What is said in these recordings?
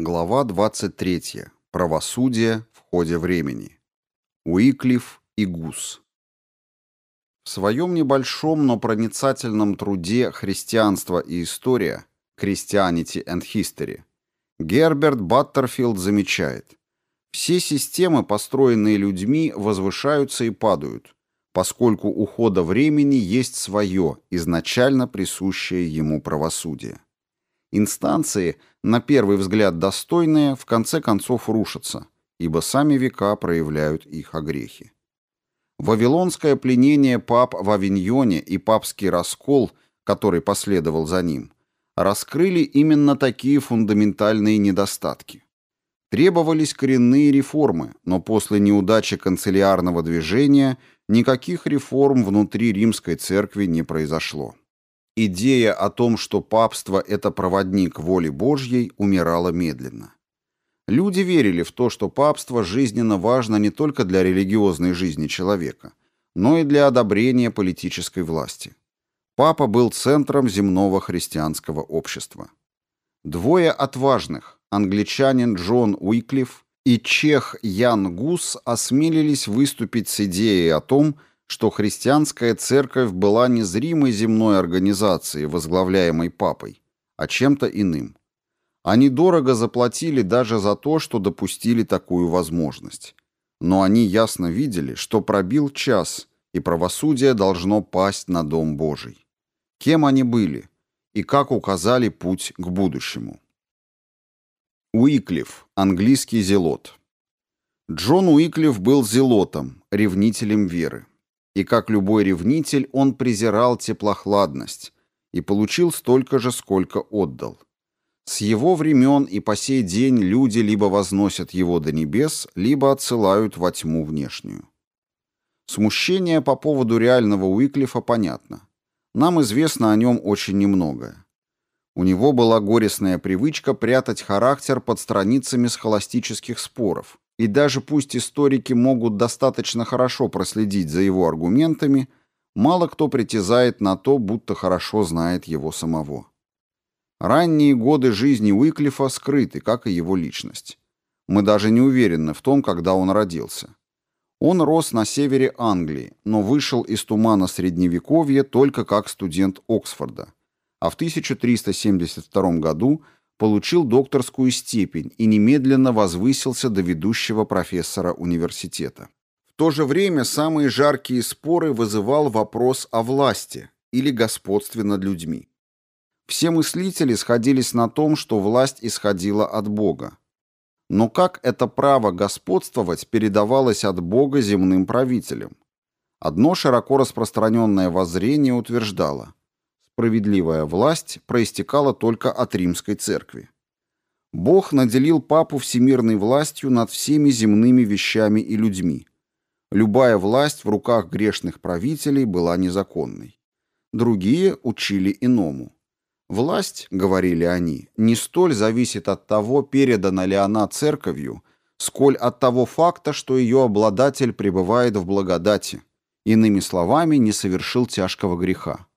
Глава 23. Правосудие в ходе времени. Уиклиф и Гус. В своем небольшом, но проницательном труде «Христианство и история» Christianity and History Герберт Баттерфилд замечает, все системы, построенные людьми, возвышаются и падают, поскольку у хода времени есть свое, изначально присущее ему правосудие. Инстанции, на первый взгляд достойные, в конце концов рушатся, ибо сами века проявляют их огрехи. Вавилонское пленение пап в Авиньоне и папский раскол, который последовал за ним, раскрыли именно такие фундаментальные недостатки. Требовались коренные реформы, но после неудачи канцелярного движения никаких реформ внутри римской церкви не произошло. Идея о том, что папство – это проводник воли Божьей, умирала медленно. Люди верили в то, что папство жизненно важно не только для религиозной жизни человека, но и для одобрения политической власти. Папа был центром земного христианского общества. Двое отважных, англичанин Джон Уиклиф и чех Ян Гус, осмелились выступить с идеей о том, что христианская церковь была не зримой земной организацией, возглавляемой папой, а чем-то иным. Они дорого заплатили даже за то, что допустили такую возможность. Но они ясно видели, что пробил час, и правосудие должно пасть на Дом Божий. Кем они были и как указали путь к будущему. Уиклиф, английский зелот. Джон Уиклиф был зелотом, ревнителем веры и, как любой ревнитель, он презирал теплохладность и получил столько же, сколько отдал. С его времен и по сей день люди либо возносят его до небес, либо отсылают во тьму внешнюю. Смущение по поводу реального Уиклифа понятно. Нам известно о нем очень немногое. У него была горестная привычка прятать характер под страницами схоластических споров, и даже пусть историки могут достаточно хорошо проследить за его аргументами, мало кто притязает на то, будто хорошо знает его самого. Ранние годы жизни Уиклифа скрыты, как и его личность. Мы даже не уверены в том, когда он родился. Он рос на севере Англии, но вышел из тумана Средневековья только как студент Оксфорда, а в 1372 году – получил докторскую степень и немедленно возвысился до ведущего профессора университета. В то же время самые жаркие споры вызывал вопрос о власти или господстве над людьми. Все мыслители сходились на том, что власть исходила от Бога. Но как это право господствовать передавалось от Бога земным правителям? Одно широко распространенное воззрение утверждало, Справедливая власть проистекала только от римской церкви. Бог наделил папу всемирной властью над всеми земными вещами и людьми. Любая власть в руках грешных правителей была незаконной. Другие учили иному. Власть, говорили они, не столь зависит от того, передана ли она церковью, сколь от того факта, что ее обладатель пребывает в благодати, иными словами, не совершил тяжкого греха.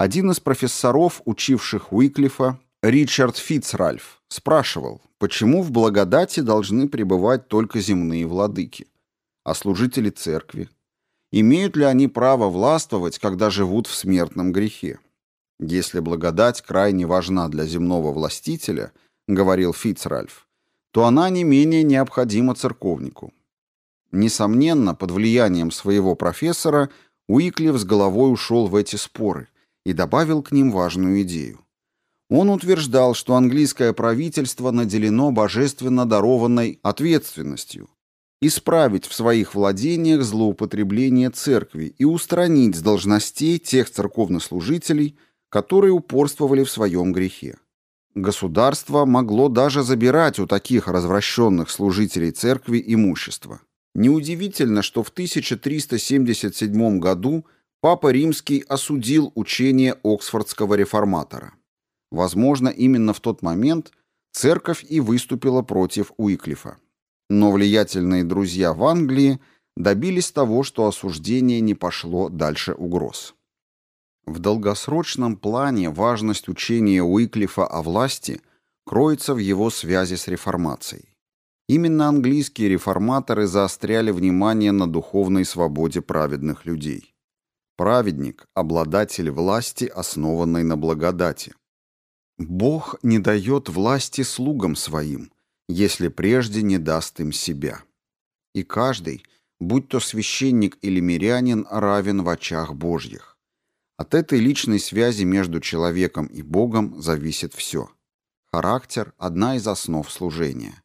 Один из профессоров, учивших Уиклифа, Ричард Фицральф, спрашивал, почему в благодати должны пребывать только земные владыки, а служители церкви? Имеют ли они право властвовать, когда живут в смертном грехе? Если благодать крайне важна для земного властителя, говорил Фицральф, то она не менее необходима церковнику. Несомненно, под влиянием своего профессора Уиклиф с головой ушел в эти споры – и добавил к ним важную идею. Он утверждал, что английское правительство наделено божественно дарованной ответственностью исправить в своих владениях злоупотребление церкви и устранить с должностей тех церковнослужителей, которые упорствовали в своем грехе. Государство могло даже забирать у таких развращенных служителей церкви имущество. Неудивительно, что в 1377 году Папа Римский осудил учение Оксфордского реформатора. Возможно, именно в тот момент церковь и выступила против Уиклифа. Но влиятельные друзья в Англии добились того, что осуждение не пошло дальше угроз. В долгосрочном плане важность учения Уиклифа о власти кроется в его связи с реформацией. Именно английские реформаторы заостряли внимание на духовной свободе праведных людей. Праведник – обладатель власти, основанной на благодати. Бог не дает власти слугам своим, если прежде не даст им себя. И каждый, будь то священник или мирянин, равен в очах Божьих. От этой личной связи между человеком и Богом зависит все. Характер – одна из основ служения.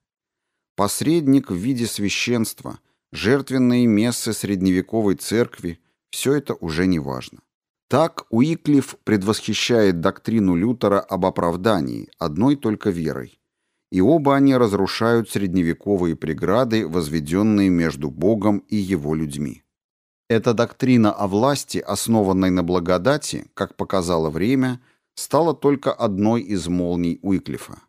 Посредник в виде священства, жертвенные мессы средневековой церкви – все это уже не важно. Так Уиклиф предвосхищает доктрину Лютера об оправдании одной только верой. И оба они разрушают средневековые преграды, возведенные между Богом и его людьми. Эта доктрина о власти, основанной на благодати, как показало время, стала только одной из молний Уиклифа.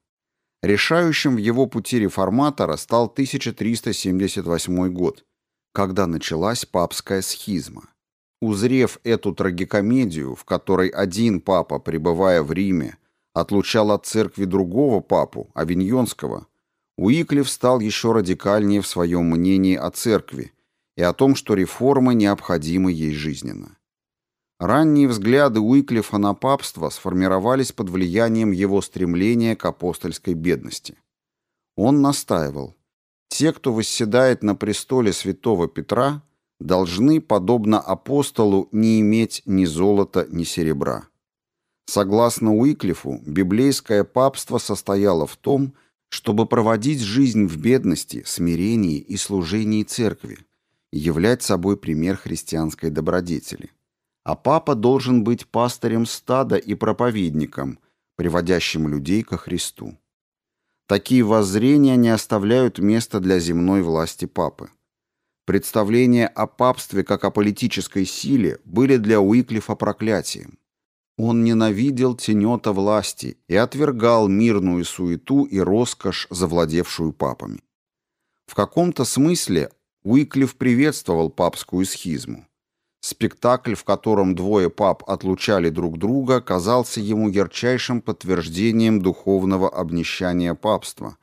Решающим в его пути реформатора стал 1378 год, когда началась папская схизма. Узрев эту трагикомедию, в которой один папа, пребывая в Риме, отлучал от церкви другого папу, Авиньонского, Уиклиф стал еще радикальнее в своем мнении о церкви и о том, что реформы необходимы ей жизненно. Ранние взгляды Уиклифа на папство сформировались под влиянием его стремления к апостольской бедности. Он настаивал, те, кто восседает на престоле святого Петра, должны, подобно апостолу, не иметь ни золота, ни серебра. Согласно Уиклифу, библейское папство состояло в том, чтобы проводить жизнь в бедности, смирении и служении церкви, являть собой пример христианской добродетели. А папа должен быть пастырем стада и проповедником, приводящим людей ко Христу. Такие воззрения не оставляют места для земной власти папы. Представления о папстве как о политической силе были для Уиклифа проклятием. Он ненавидел тенета власти и отвергал мирную суету и роскошь, завладевшую папами. В каком-то смысле Уиклиф приветствовал папскую схизму. Спектакль, в котором двое пап отлучали друг друга, казался ему ярчайшим подтверждением духовного обнищания папства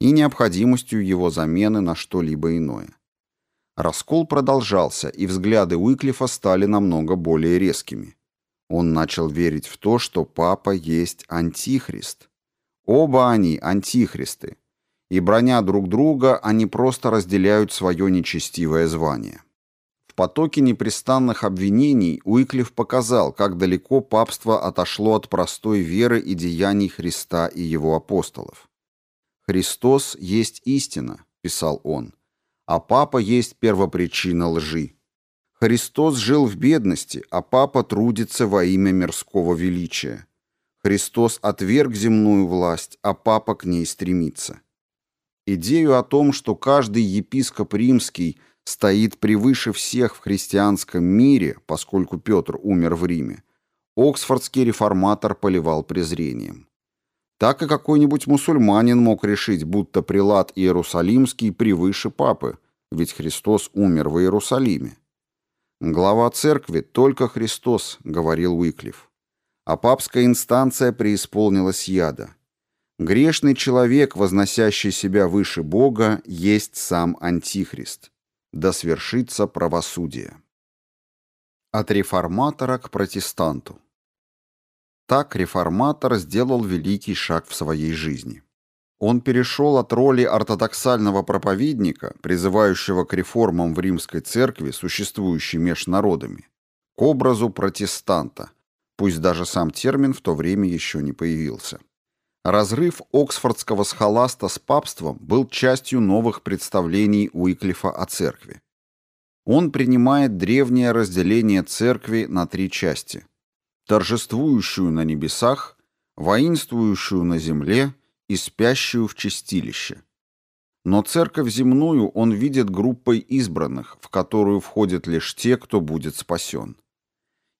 и необходимостью его замены на что-либо иное. Раскол продолжался, и взгляды Уиклифа стали намного более резкими. Он начал верить в то, что папа есть антихрист. Оба они антихристы, и броня друг друга, они просто разделяют свое нечестивое звание. В потоке непрестанных обвинений Уиклиф показал, как далеко папство отошло от простой веры и деяний Христа и его апостолов. «Христос есть истина», — писал он, — «а папа есть первопричина лжи». Христос жил в бедности, а папа трудится во имя мирского величия. Христос отверг земную власть, а папа к ней стремится. Идею о том, что каждый епископ римский стоит превыше всех в христианском мире, поскольку Петр умер в Риме, оксфордский реформатор поливал презрением. Так и какой-нибудь мусульманин мог решить, будто прилад Иерусалимский превыше папы, ведь Христос умер в Иерусалиме. «Глава церкви — только Христос», — говорил Уиклиф. А папская инстанция преисполнилась яда. Грешный человек, возносящий себя выше Бога, есть сам Антихрист. Да свершится правосудие. От реформатора к протестанту. Так реформатор сделал великий шаг в своей жизни. Он перешел от роли ортодоксального проповедника, призывающего к реформам в римской церкви, существующей меж народами, к образу протестанта, пусть даже сам термин в то время еще не появился. Разрыв оксфордского схоласта с папством был частью новых представлений Уиклифа о церкви. Он принимает древнее разделение церкви на три части – торжествующую на небесах, воинствующую на земле и спящую в чистилище. Но церковь земную он видит группой избранных, в которую входят лишь те, кто будет спасен.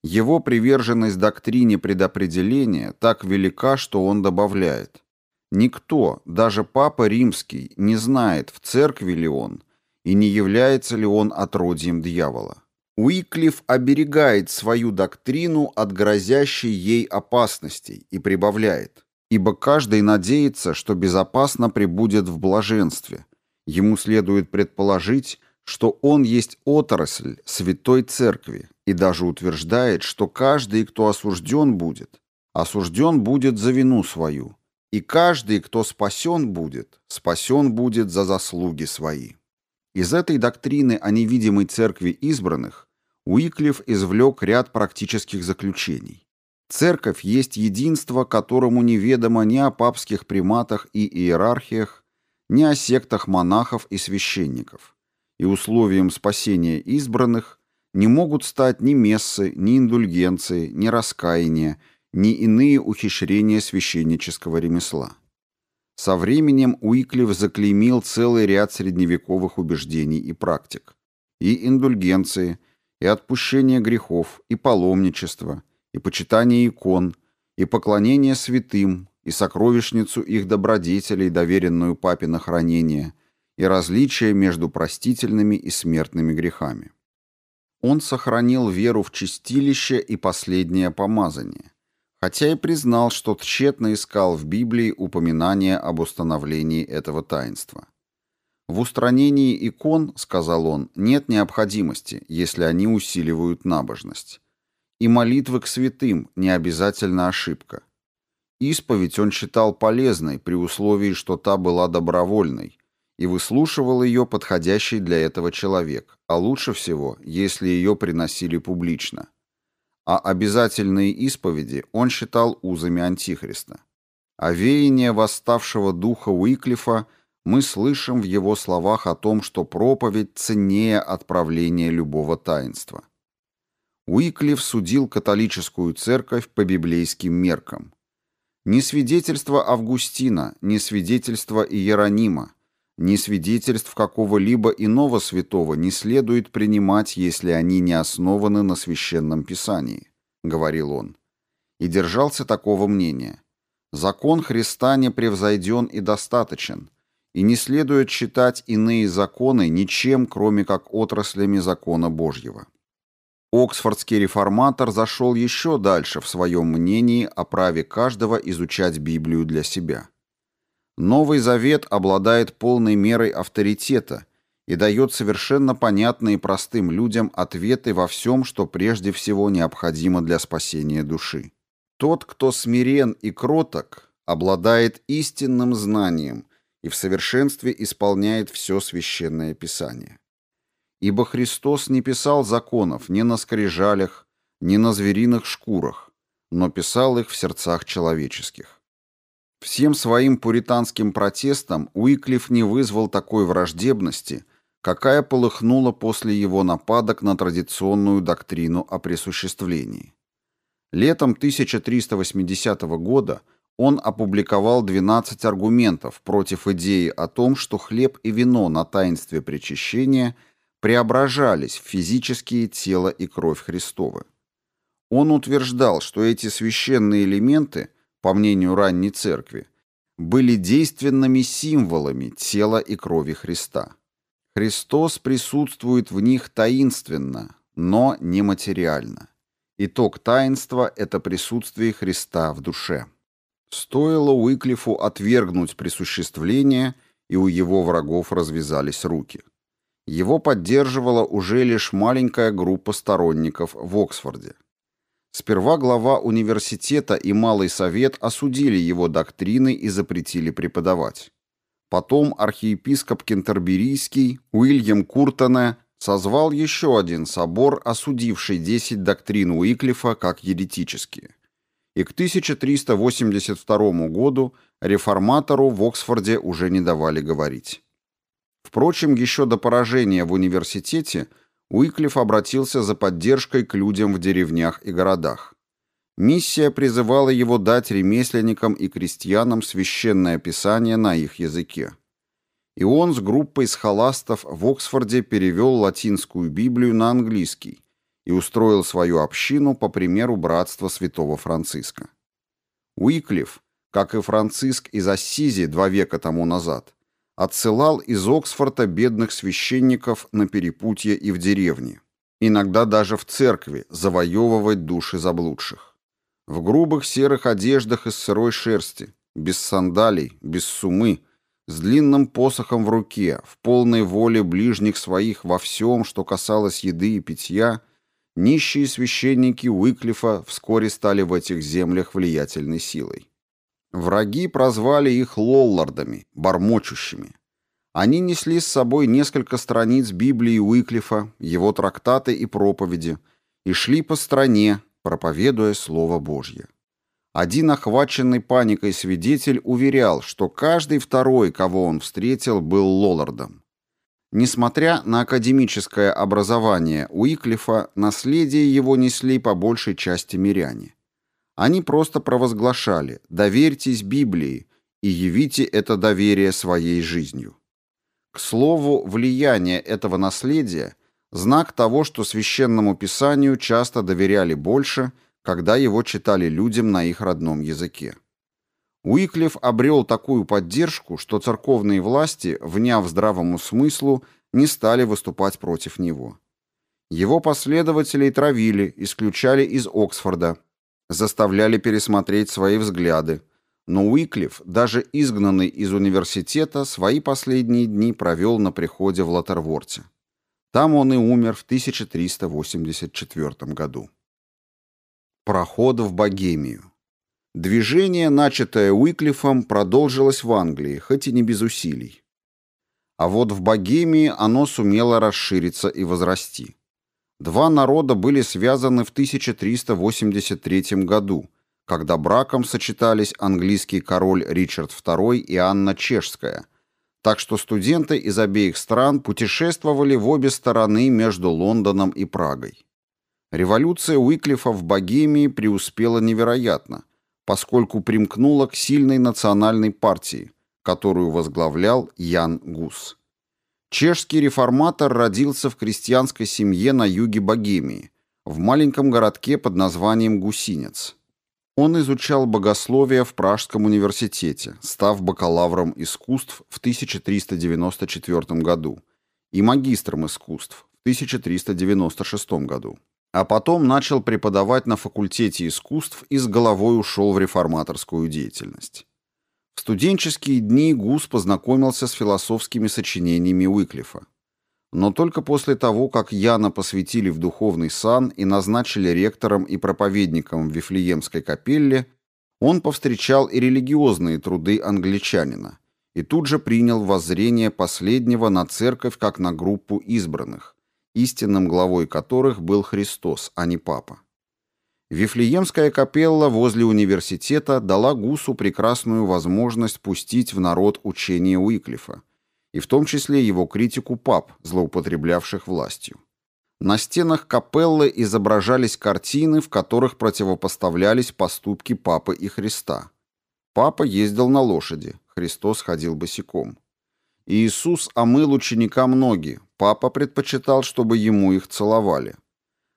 Его приверженность доктрине предопределения так велика, что он добавляет. Никто, даже Папа Римский, не знает, в церкви ли он и не является ли он отродьем дьявола. Уиклиф оберегает свою доктрину от грозящей ей опасностей и прибавляет. Ибо каждый надеется, что безопасно пребудет в блаженстве. Ему следует предположить, что он есть отрасль Святой Церкви, и даже утверждает, что каждый, кто осужден будет, осужден будет за вину свою, и каждый, кто спасен будет, спасен будет за заслуги свои. Из этой доктрины о невидимой церкви избранных Уиклиф извлек ряд практических заключений. Церковь есть единство, которому неведомо ни о папских приматах и иерархиях, ни о сектах монахов и священников. И условием спасения избранных не могут стать ни мессы, ни индульгенции, ни раскаяния, ни иные ухищрения священнического ремесла. Со временем Уиклиф заклеймил целый ряд средневековых убеждений и практик. И индульгенции, и отпущение грехов, и паломничество, и почитание икон, и поклонение святым, и сокровищницу их добродетелей, доверенную папе на хранение, и различия между простительными и смертными грехами. Он сохранил веру в чистилище и последнее помазание, хотя и признал, что тщетно искал в Библии упоминание об установлении этого таинства. В устранении икон, сказал он, нет необходимости, если они усиливают набожность. И молитвы к святым не обязательно ошибка. Исповедь он считал полезной при условии, что та была добровольной, и выслушивал ее подходящий для этого человек, а лучше всего, если ее приносили публично. А обязательные исповеди он считал узами Антихриста. А веяние восставшего духа Уиклифа мы слышим в его словах о том, что проповедь ценнее отправления любого таинства. Уиклиф судил католическую церковь по библейским меркам. Ни свидетельство Августина, ни свидетельство Иеронима, ни свидетельств какого-либо иного святого не следует принимать, если они не основаны на священном писании, говорил он. И держался такого мнения. Закон Христа не превзойден и достаточен, и не следует считать иные законы ничем, кроме как отраслями закона Божьего. Оксфордский реформатор зашел еще дальше в своем мнении о праве каждого изучать Библию для себя. Новый Завет обладает полной мерой авторитета и дает совершенно понятные простым людям ответы во всем, что прежде всего необходимо для спасения души. Тот, кто смирен и кроток, обладает истинным знанием – и в совершенстве исполняет все священное писание. Ибо Христос не писал законов ни на скрижалях, ни на звериных шкурах, но писал их в сердцах человеческих. Всем своим пуританским протестом Уиклиф не вызвал такой враждебности, какая полыхнула после его нападок на традиционную доктрину о присуществлении. Летом 1380 года – он опубликовал 12 аргументов против идеи о том, что хлеб и вино на таинстве причащения преображались в физические тело и кровь Христовы. Он утверждал, что эти священные элементы, по мнению ранней церкви, были действенными символами тела и крови Христа. Христос присутствует в них таинственно, но нематериально. Итог таинства – это присутствие Христа в душе. Стоило Уиклифу отвергнуть присуществление, и у его врагов развязались руки. Его поддерживала уже лишь маленькая группа сторонников в Оксфорде. Сперва глава университета и Малый совет осудили его доктрины и запретили преподавать. Потом архиепископ Кентерберийский Уильям Куртоне созвал еще один собор, осудивший 10 доктрин Уиклифа как еретические и к 1382 году реформатору в Оксфорде уже не давали говорить. Впрочем, еще до поражения в университете Уиклиф обратился за поддержкой к людям в деревнях и городах. Миссия призывала его дать ремесленникам и крестьянам священное писание на их языке. И он с группой схоластов в Оксфорде перевел латинскую Библию на английский, и устроил свою общину по примеру братства святого Франциска. Уиклиф, как и Франциск из Ассизи два века тому назад, отсылал из Оксфорда бедных священников на перепутье и в деревне, иногда даже в церкви, завоевывать души заблудших. В грубых серых одеждах из сырой шерсти, без сандалий, без сумы, с длинным посохом в руке, в полной воле ближних своих во всем, что касалось еды и питья, нищие священники Уиклифа вскоре стали в этих землях влиятельной силой. Враги прозвали их лоллардами, бормочущими. Они несли с собой несколько страниц Библии Уиклифа, его трактаты и проповеди, и шли по стране, проповедуя Слово Божье. Один охваченный паникой свидетель уверял, что каждый второй, кого он встретил, был Лоллардом. Несмотря на академическое образование Уиклифа, наследие его несли по большей части миряне. Они просто провозглашали «доверьтесь Библии» и явите это доверие своей жизнью. К слову, влияние этого наследия – знак того, что священному писанию часто доверяли больше – когда его читали людям на их родном языке. Уиклиф обрел такую поддержку, что церковные власти, вняв здравому смыслу, не стали выступать против него. Его последователей травили, исключали из Оксфорда, заставляли пересмотреть свои взгляды, но Уиклиф, даже изгнанный из университета, свои последние дни провел на приходе в Латерворте. Там он и умер в 1384 году. Проход в Богемию. Движение, начатое Уиклифом, продолжилось в Англии, хоть и не без усилий. А вот в Богемии оно сумело расшириться и возрасти. Два народа были связаны в 1383 году, когда браком сочетались английский король Ричард II и Анна Чешская, так что студенты из обеих стран путешествовали в обе стороны между Лондоном и Прагой. Революция Уиклифа в Богемии преуспела невероятно, поскольку примкнула к сильной национальной партии, которую возглавлял Ян Гус. Чешский реформатор родился в крестьянской семье на юге Богемии, в маленьком городке под названием Гусинец. Он изучал богословие в Пражском университете, став бакалавром искусств в 1394 году и магистром искусств в 1396 году а потом начал преподавать на факультете искусств и с головой ушел в реформаторскую деятельность. В студенческие дни Гус познакомился с философскими сочинениями Уиклифа. Но только после того, как Яна посвятили в духовный сан и назначили ректором и проповедником в Вифлеемской капелле, он повстречал и религиозные труды англичанина и тут же принял воззрение последнего на церковь как на группу избранных, истинным главой которых был Христос, а не Папа. Вифлеемская капелла возле университета дала Гусу прекрасную возможность пустить в народ учение Уиклифа, и в том числе его критику пап, злоупотреблявших властью. На стенах капеллы изображались картины, в которых противопоставлялись поступки Папы и Христа. Папа ездил на лошади, Христос ходил босиком. Иисус омыл ученикам ноги, папа предпочитал, чтобы ему их целовали.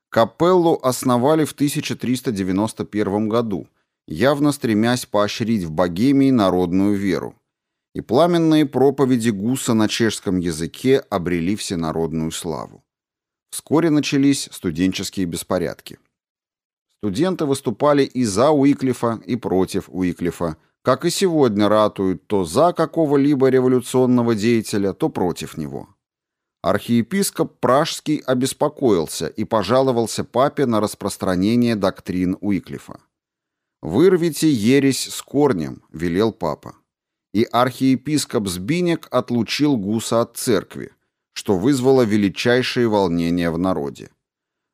Капеллу основали в 1391 году, явно стремясь поощрить в Богемии народную веру. И пламенные проповеди Гуса на чешском языке обрели всенародную славу. Вскоре начались студенческие беспорядки. Студенты выступали и за Уиклифа, и против Уиклифа, как и сегодня ратуют то за какого-либо революционного деятеля, то против него. Архиепископ Пражский обеспокоился и пожаловался папе на распространение доктрин Уиклифа. «Вырвите ересь с корнем», — велел папа. И архиепископ Збинек отлучил Гуса от церкви, что вызвало величайшие волнения в народе.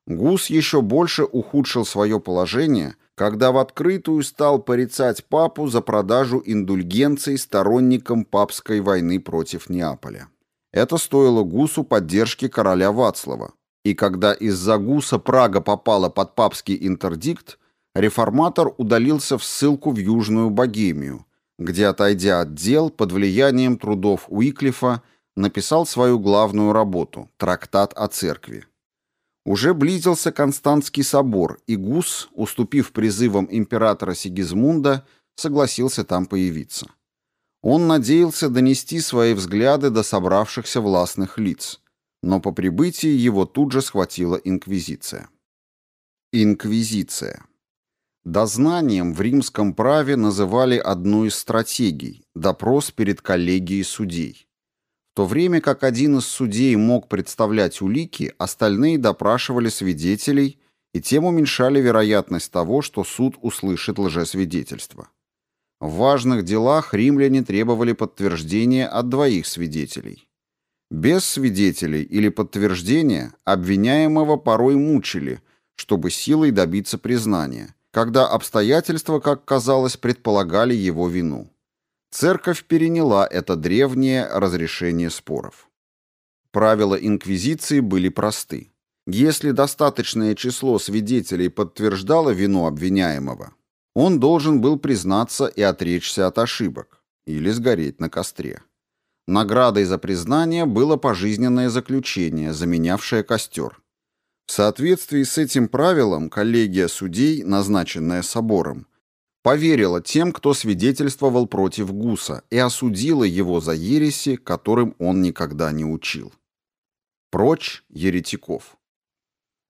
Гус еще больше ухудшил свое положение — когда в открытую стал порицать папу за продажу индульгенций сторонникам папской войны против Неаполя. Это стоило Гусу поддержки короля Вацлава. И когда из-за Гуса Прага попала под папский интердикт, реформатор удалился в ссылку в Южную Богемию, где, отойдя от дел под влиянием трудов Уиклифа, написал свою главную работу – трактат о церкви. Уже близился Константский собор, и Гус, уступив призывам императора Сигизмунда, согласился там появиться. Он надеялся донести свои взгляды до собравшихся властных лиц, но по прибытии его тут же схватила инквизиция. Инквизиция. Дознанием в римском праве называли одну из стратегий – допрос перед коллегией судей. В то время как один из судей мог представлять улики, остальные допрашивали свидетелей и тем уменьшали вероятность того, что суд услышит лжесвидетельство. В важных делах римляне требовали подтверждения от двоих свидетелей. Без свидетелей или подтверждения обвиняемого порой мучили, чтобы силой добиться признания, когда обстоятельства, как казалось, предполагали его вину. Церковь переняла это древнее разрешение споров. Правила инквизиции были просты. Если достаточное число свидетелей подтверждало вину обвиняемого, он должен был признаться и отречься от ошибок или сгореть на костре. Наградой за признание было пожизненное заключение, заменявшее костер. В соответствии с этим правилом коллегия судей, назначенная собором, поверила тем, кто свидетельствовал против Гуса, и осудила его за ереси, которым он никогда не учил. Прочь еретиков.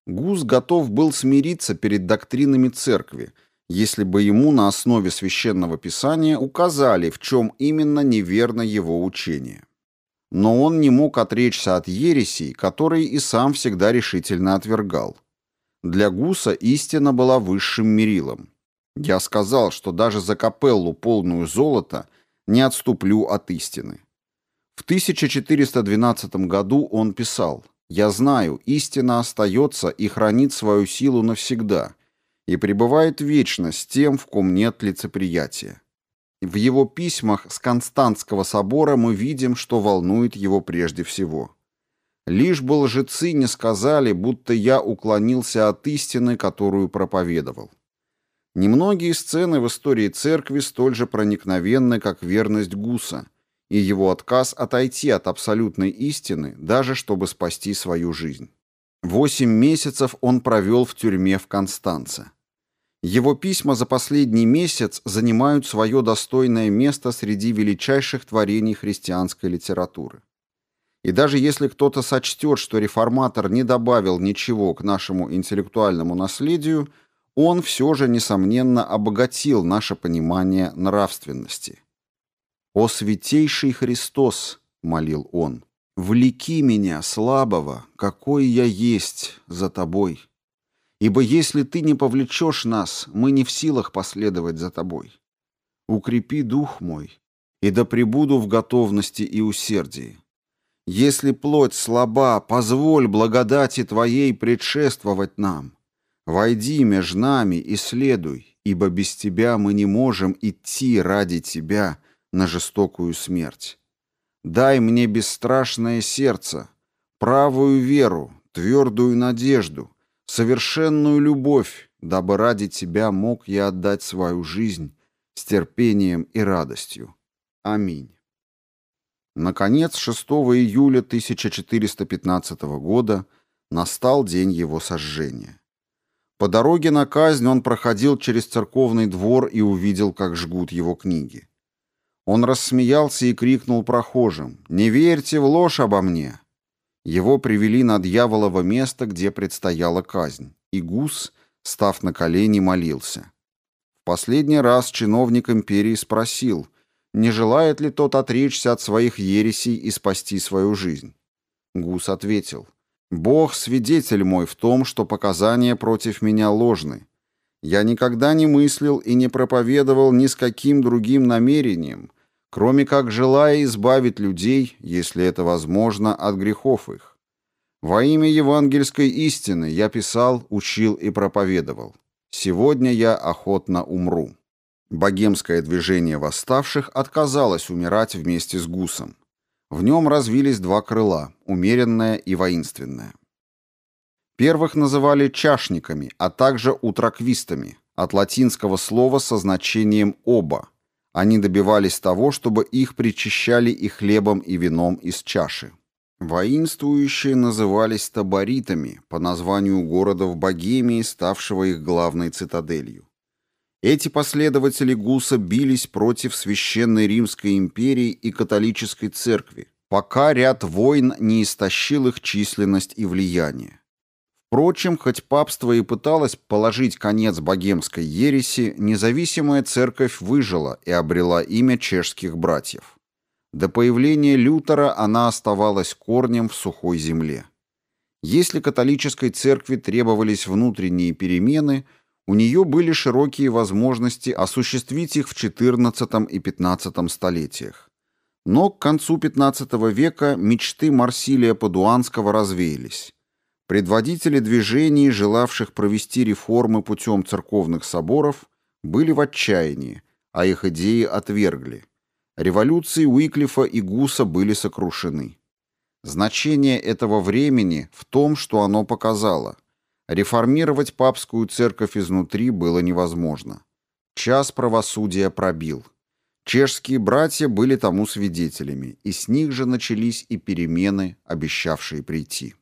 Гус готов был смириться перед доктринами церкви – если бы ему на основе священного писания указали, в чем именно неверно его учение. Но он не мог отречься от ересей, которые и сам всегда решительно отвергал. Для Гуса истина была высшим мерилом. Я сказал, что даже за капеллу, полную золота, не отступлю от истины. В 1412 году он писал «Я знаю, истина остается и хранит свою силу навсегда» и пребывает вечно с тем, в ком нет лицеприятия. В его письмах с Константского собора мы видим, что волнует его прежде всего. «Лишь бы лжецы не сказали, будто я уклонился от истины, которую проповедовал». Немногие сцены в истории церкви столь же проникновенны, как верность Гуса и его отказ отойти от абсолютной истины, даже чтобы спасти свою жизнь. Восемь месяцев он провел в тюрьме в Констанце. Его письма за последний месяц занимают свое достойное место среди величайших творений христианской литературы. И даже если кто-то сочтет, что реформатор не добавил ничего к нашему интеллектуальному наследию, он все же, несомненно, обогатил наше понимание нравственности. «О святейший Христос!» — молил он. «Влеки меня, слабого, какой я есть, за тобой». Ибо если ты не повлечешь нас, мы не в силах последовать за тобой. Укрепи дух мой, и да пребуду в готовности и усердии. Если плоть слаба, позволь благодати Твоей предшествовать нам. Войди между нами и следуй, ибо без Тебя мы не можем идти ради Тебя на жестокую смерть. Дай мне бесстрашное сердце, правую веру, твердую надежду, совершенную любовь, дабы ради тебя мог я отдать свою жизнь с терпением и радостью. Аминь. Наконец, 6 июля 1415 года настал день его сожжения. По дороге на казнь он проходил через церковный двор и увидел, как жгут его книги. Он рассмеялся и крикнул прохожим «Не верьте в ложь обо мне! Его привели на дьяволово место, где предстояла казнь, и Гус, став на колени, молился. В последний раз чиновник империи спросил, не желает ли тот отречься от своих ересей и спасти свою жизнь. Гус ответил, «Бог свидетель мой в том, что показания против меня ложны. Я никогда не мыслил и не проповедовал ни с каким другим намерением, кроме как желая избавить людей, если это возможно, от грехов их. Во имя евангельской истины я писал, учил и проповедовал. Сегодня я охотно умру. Богемское движение восставших отказалось умирать вместе с Гусом. В нем развились два крыла – умеренное и воинственное. Первых называли чашниками, а также утраквистами, от латинского слова со значением «оба», они добивались того, чтобы их причащали и хлебом, и вином из чаши. Воинствующие назывались таборитами по названию города в Богемии, ставшего их главной цитаделью. Эти последователи Гуса бились против Священной Римской империи и католической церкви, пока ряд войн не истощил их численность и влияние. Впрочем, хоть папство и пыталось положить конец богемской ереси, независимая церковь выжила и обрела имя чешских братьев. До появления Лютера она оставалась корнем в сухой земле. Если католической церкви требовались внутренние перемены, у нее были широкие возможности осуществить их в XIV и XV столетиях. Но к концу XV века мечты Марсилия Падуанского развеялись. Предводители движений, желавших провести реформы путем церковных соборов, были в отчаянии, а их идеи отвергли. Революции Уиклифа и Гуса были сокрушены. Значение этого времени в том, что оно показало. Реформировать папскую церковь изнутри было невозможно. Час правосудия пробил. Чешские братья были тому свидетелями, и с них же начались и перемены, обещавшие прийти.